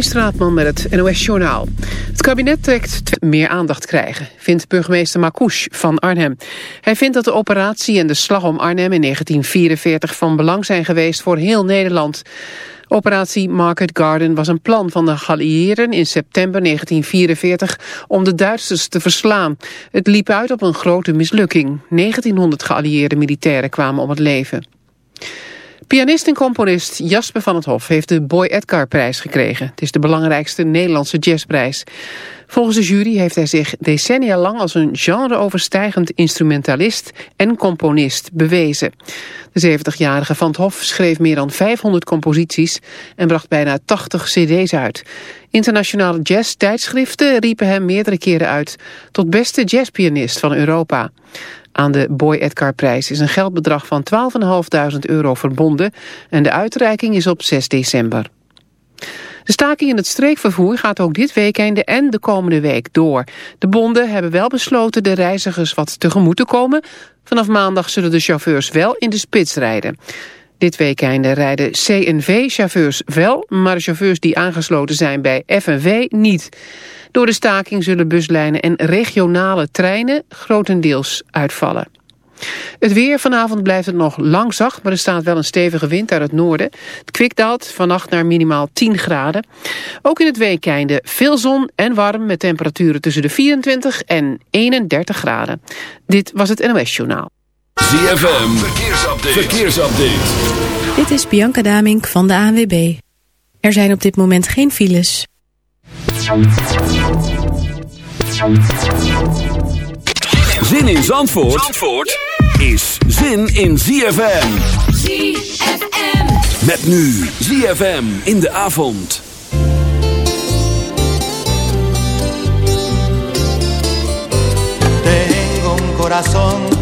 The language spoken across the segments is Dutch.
Straatman met het NOS-journaal. Het kabinet trekt meer aandacht krijgen, vindt burgemeester Makouche van Arnhem. Hij vindt dat de operatie en de slag om Arnhem in 1944 van belang zijn geweest voor heel Nederland. Operatie Market Garden was een plan van de geallieerden in september 1944 om de Duitsers te verslaan. Het liep uit op een grote mislukking. 1900 geallieerde militairen kwamen om het leven. Pianist en componist Jasper van het Hof heeft de Boy Edgar prijs gekregen. Het is de belangrijkste Nederlandse jazzprijs. Volgens de jury heeft hij zich decennia lang als een genreoverstijgend instrumentalist en componist bewezen. De 70-jarige Van het Hof schreef meer dan 500 composities en bracht bijna 80 cd's uit. Internationale jazztijdschriften riepen hem meerdere keren uit tot beste jazzpianist van Europa. Aan de Boy Edgar prijs is een geldbedrag van 12.500 euro verbonden en de uitreiking is op 6 december. De staking in het streekvervoer gaat ook dit weekende en de komende week door. De bonden hebben wel besloten de reizigers wat tegemoet te komen. Vanaf maandag zullen de chauffeurs wel in de spits rijden. Dit weekende rijden CNV-chauffeurs wel, maar de chauffeurs die aangesloten zijn bij FNV niet. Door de staking zullen buslijnen en regionale treinen grotendeels uitvallen. Het weer vanavond blijft het nog lang zacht, maar er staat wel een stevige wind uit het noorden. Het kwik daalt vannacht naar minimaal 10 graden. Ook in het weekende veel zon en warm met temperaturen tussen de 24 en 31 graden. Dit was het NOS Journaal. ZFM, verkeersupdate. verkeersupdate. Dit is Bianca Damink van de ANWB. Er zijn op dit moment geen files. Zin in Zandvoort, Zandvoort is zin in ZFM. ZFM. Met nu ZFM in de avond. Tengo un corazón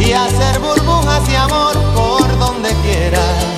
y hacer burbujas de amor por donde quiera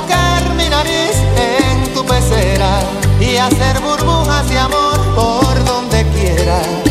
hacer burbujas de amor por donde quiera.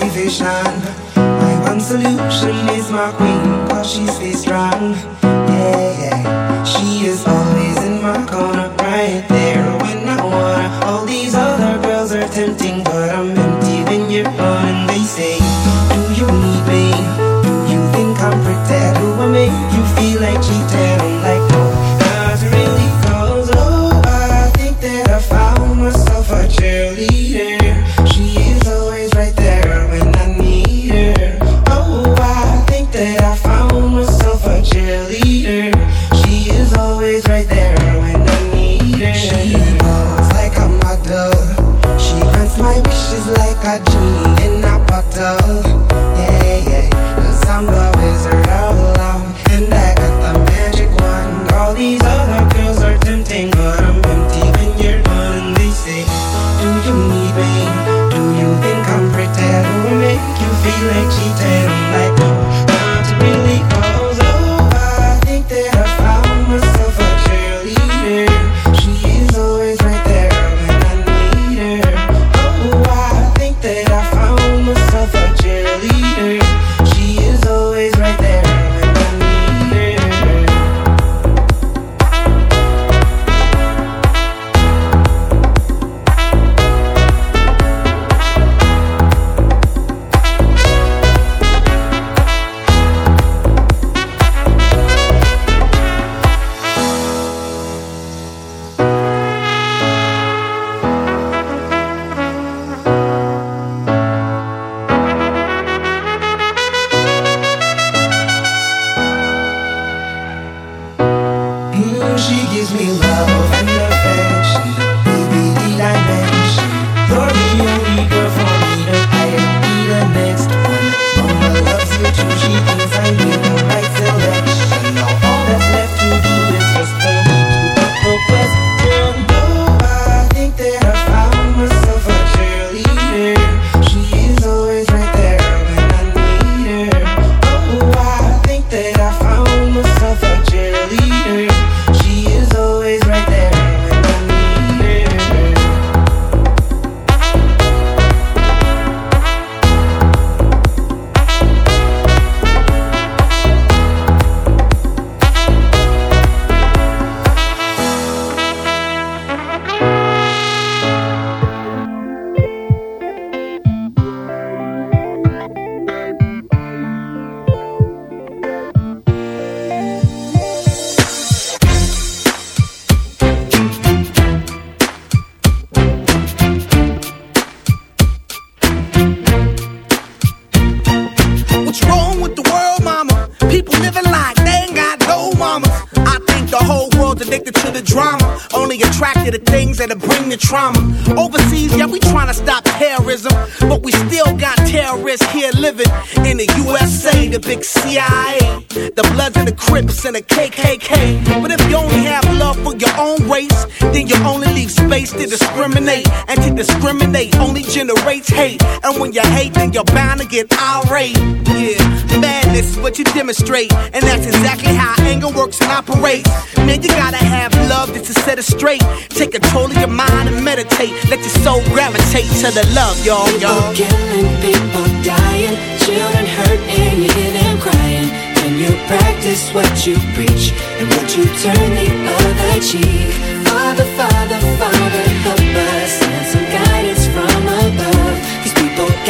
My one solution is my queen, cause she stays strong. Yeah, yeah. She gives me love get irate. Yeah, madness is what you demonstrate. And that's exactly how anger works and operates. Man, you gotta have love just to set it straight. Take control of your mind and meditate. Let your soul gravitate to the love, y'all, y'all. People killing, people dying, children hurt and you hear them crying. When you practice what you preach and what you turn the other cheek. Father, Father, Father, help us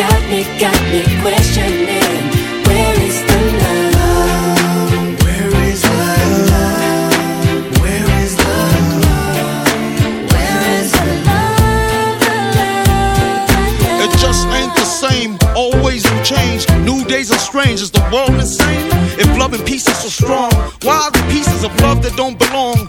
got me, got me questioning. Where is the love? Where is the love? Where is the love? Where is the love? The love. It just ain't the same. Always new change. New days are strange. Is the world insane? If love and peace is so strong, why are the pieces of love that don't belong?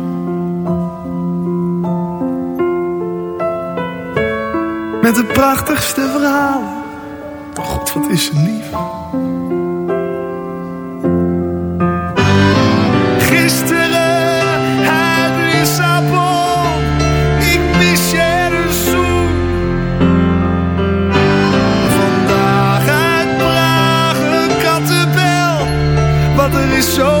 De prachtigste verhalen. Oh God, wat is ze lief. Gisteren uit Lissabon. Ik mis je een. Vandaag uit Praag een kattenbel. Want er is zoveel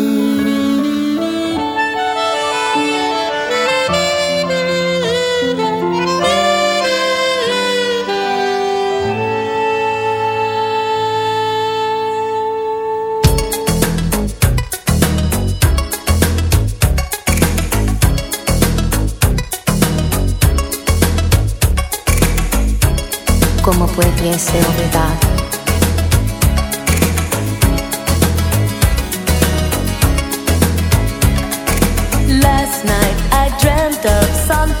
¿Cómo pudiese olvidar? Last night I dreamt of something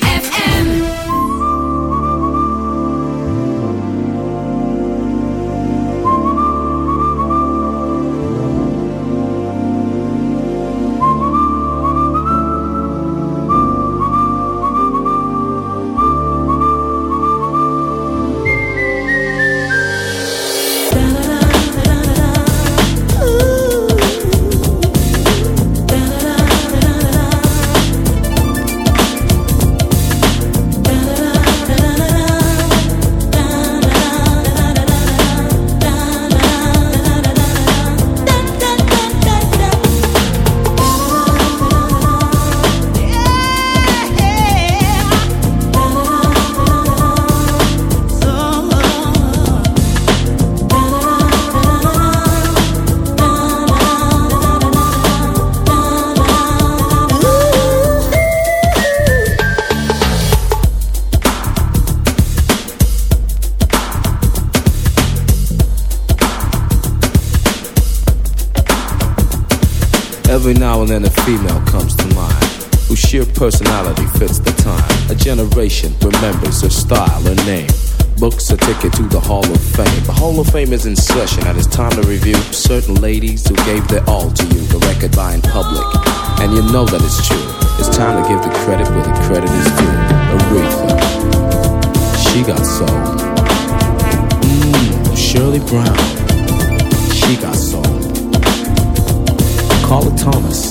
Female comes to mind whose sheer personality fits the time. A generation remembers her style, her name. Books a ticket to the Hall of Fame. The Hall of Fame is in session and it's time to review certain ladies who gave their all to you, the record buying public. And you know that it's true. It's time to give the credit where the credit is due. Aretha. She got soul. Mmm, Shirley Brown. She got soul. Carla Thomas.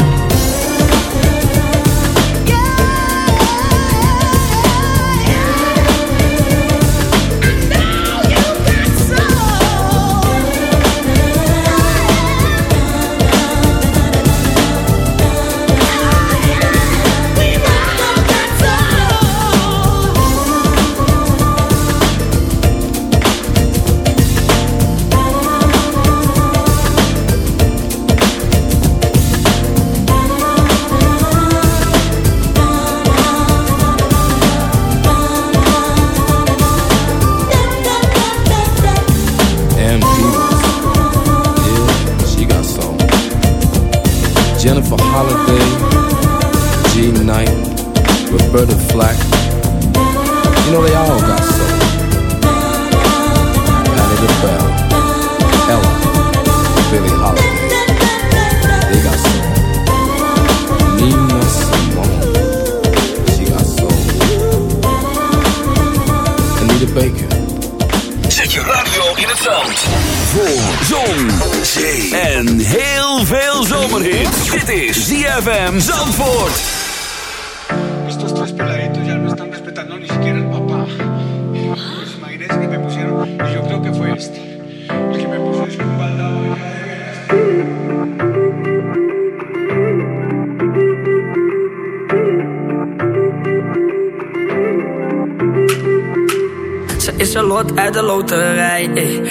Jennifer Holliday, G Knight, Roberta Flack. You know they all got soul. Patti LaBelle, Ella, Billie Holiday. They got soul. Nina Simone. She got soul. Anita Baker. Zet je radio in het zand. Voor zon, zee en heel veel zomerhit. Dit is ZFM Zandvoort. Estos tres peladitos ya no están respetando ni siquiera el papá. Pues imagínense que me pusieron, y yo creo que fue este, el que me puso espaldado. Ze is een lot uit de loterij. eh.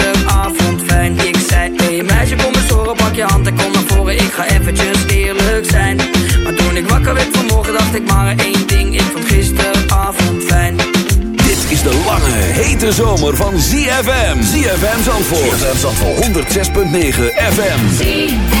je hand en kom naar voren, ik ga eventjes eerlijk zijn. Maar toen ik wakker werd vanmorgen dacht ik maar één ding, ik vond gisteravond fijn. Dit is de lange, hete zomer van ZFM ZFM Zandvoort. ZFM Zandvoort 106.9 FM ZFM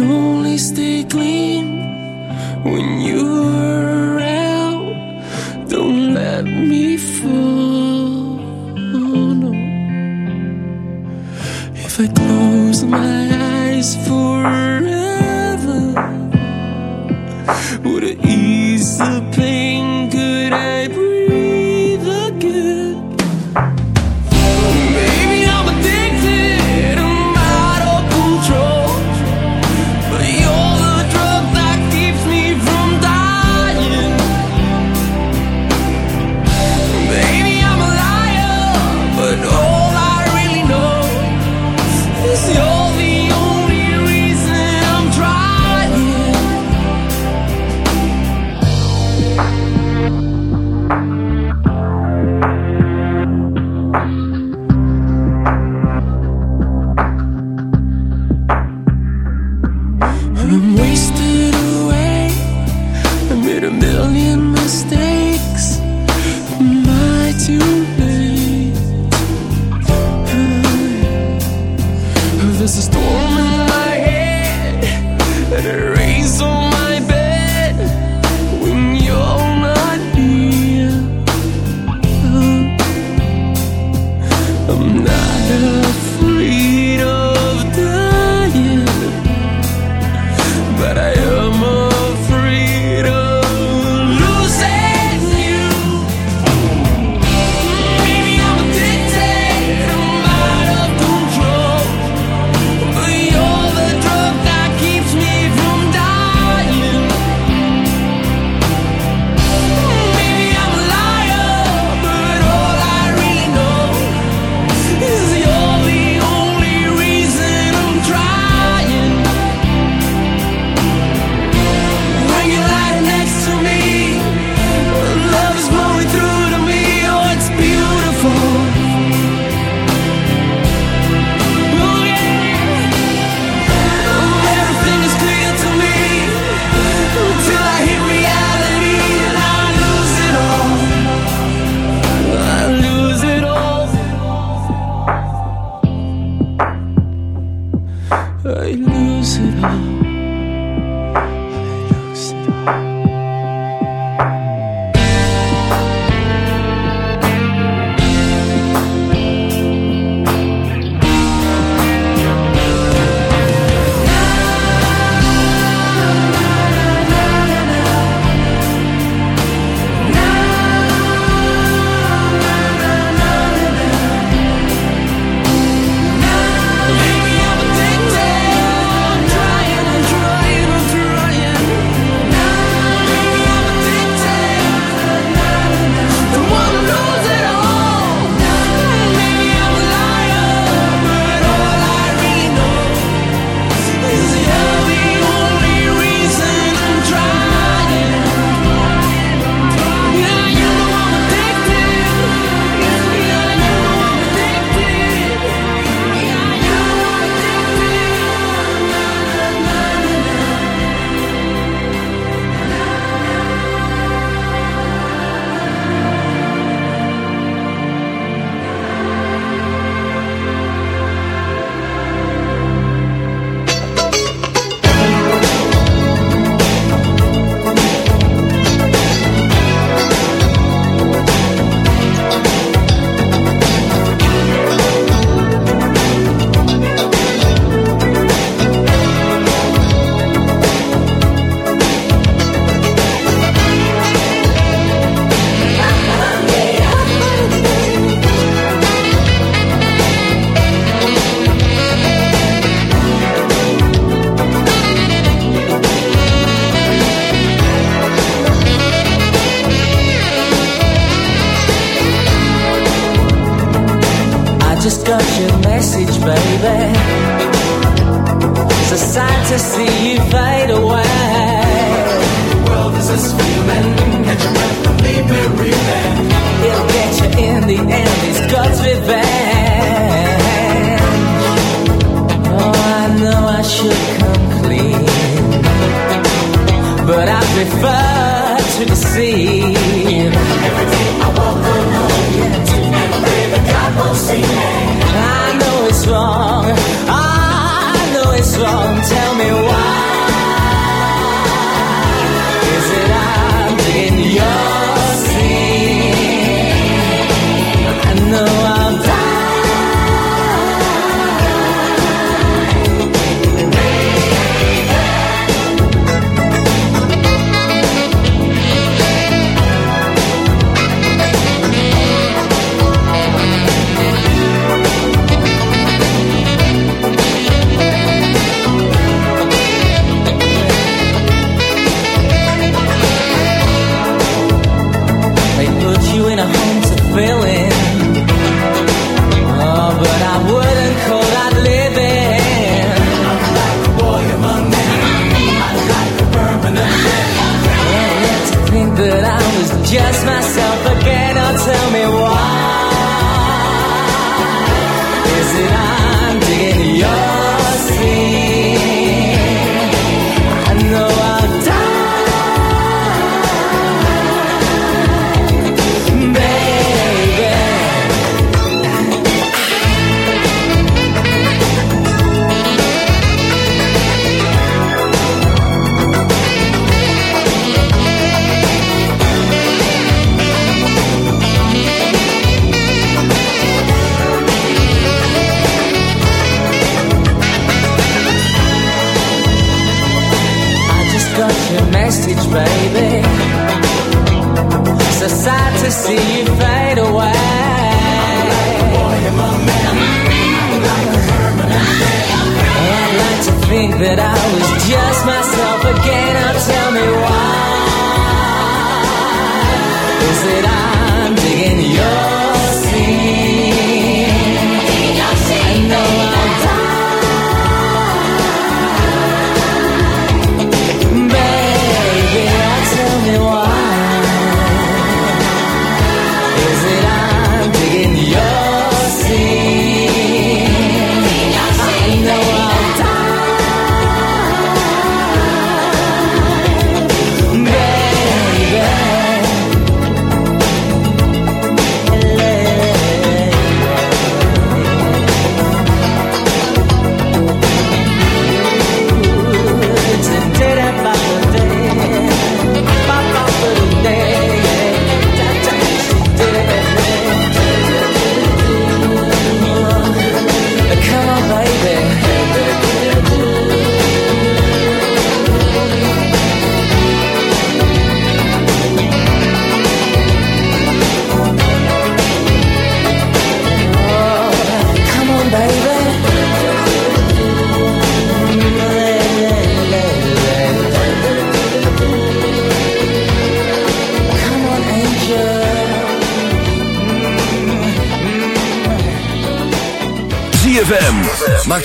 only stay clean when you're around. Don't let me fall. Oh, no. If I close my eyes.